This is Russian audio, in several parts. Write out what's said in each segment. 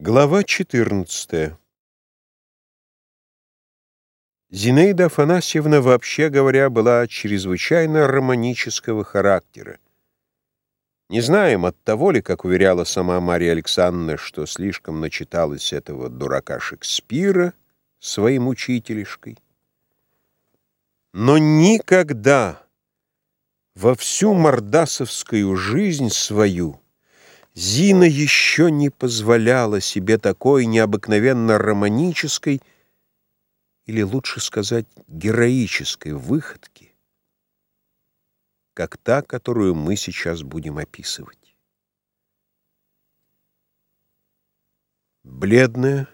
Глава 14 Зинаида Афанасьевна, вообще говоря, была чрезвычайно романического характера. Не знаем, от того ли, как уверяла сама Мария Александровна, что слишком начиталась этого дурака Шекспира своим учителишкой. Но никогда во всю мордасовскую жизнь свою Зина еще не позволяла себе такой необыкновенно романической, или лучше сказать, героической выходки, как та, которую мы сейчас будем описывать. Бледная,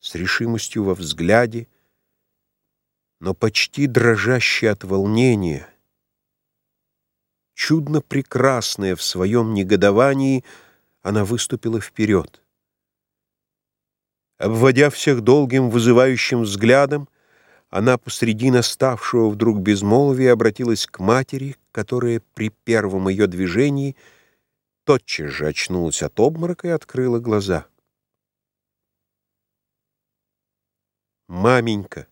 с решимостью во взгляде, но почти дрожащая от волнения, чудно прекрасная в своем негодовании, она выступила вперед. Обводя всех долгим вызывающим взглядом, она посреди наставшего вдруг безмолвия обратилась к матери, которая при первом ее движении тотчас же очнулась от обморока и открыла глаза. «Маменька»,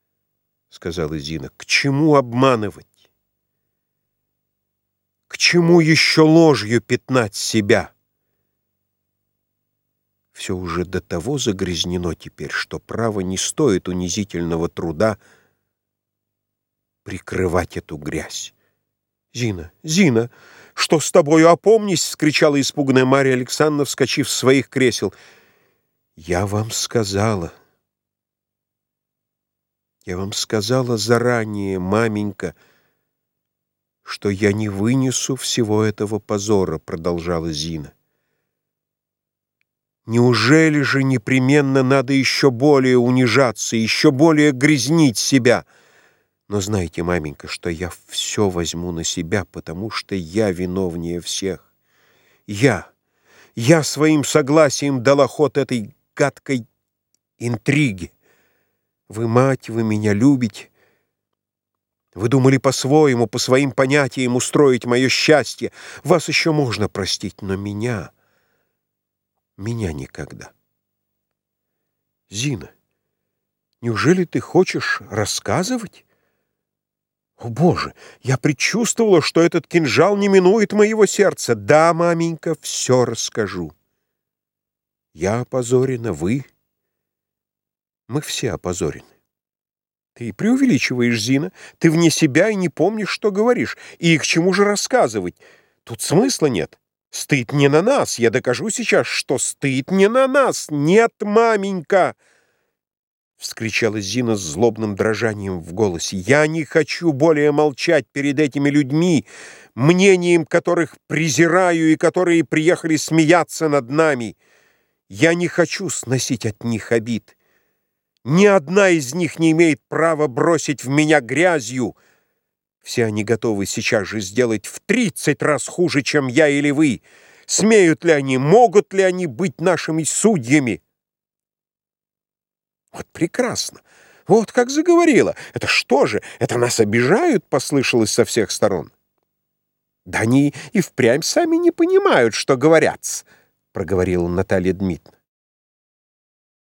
— сказала Зина, — «к чему обманывать? К чему еще ложью пятнать себя? Все уже до того загрязнено теперь, что право не стоит унизительного труда прикрывать эту грязь. «Зина, Зина, что с тобою, опомнись!» — вскричала испуганная Мария Александровна, вскочив с своих кресел. «Я вам сказала, я вам сказала заранее, маменька, — что я не вынесу всего этого позора, продолжала Зина. Неужели же непременно надо еще более унижаться, еще более грязнить себя? Но знайте, маменька, что я все возьму на себя, потому что я виновнее всех. Я, я своим согласием дала ход этой гадкой интриге. Вы мать, вы меня любите, вы думали по-своему, по своим понятиям устроить мое счастье. Вас еще можно простить, но меня... Меня никогда. Зина, неужели ты хочешь рассказывать? О, Боже, я предчувствовала, что этот кинжал не минует моего сердца. Да, маменька, все расскажу. Я опозорена, вы. Мы все опозорены. Ты преувеличиваешь, Зина. Ты вне себя и не помнишь, что говоришь. И к чему же рассказывать? Тут смысла нет. Стыд не на нас. Я докажу сейчас, что стыд не на нас. Нет, маменька!» Вскричала Зина с злобным дрожанием в голосе. «Я не хочу более молчать перед этими людьми, мнением которых презираю и которые приехали смеяться над нами. Я не хочу сносить от них обид». Ни одна из них не имеет права бросить в меня грязью. Все они готовы сейчас же сделать в тридцать раз хуже, чем я или вы. Смеют ли они, могут ли они быть нашими судьями? Вот прекрасно. Вот как заговорила. Это что же? Это нас обижают, послышалось со всех сторон. Да они и впрямь сами не понимают, что говорят, проговорила Наталья Дмитриевна.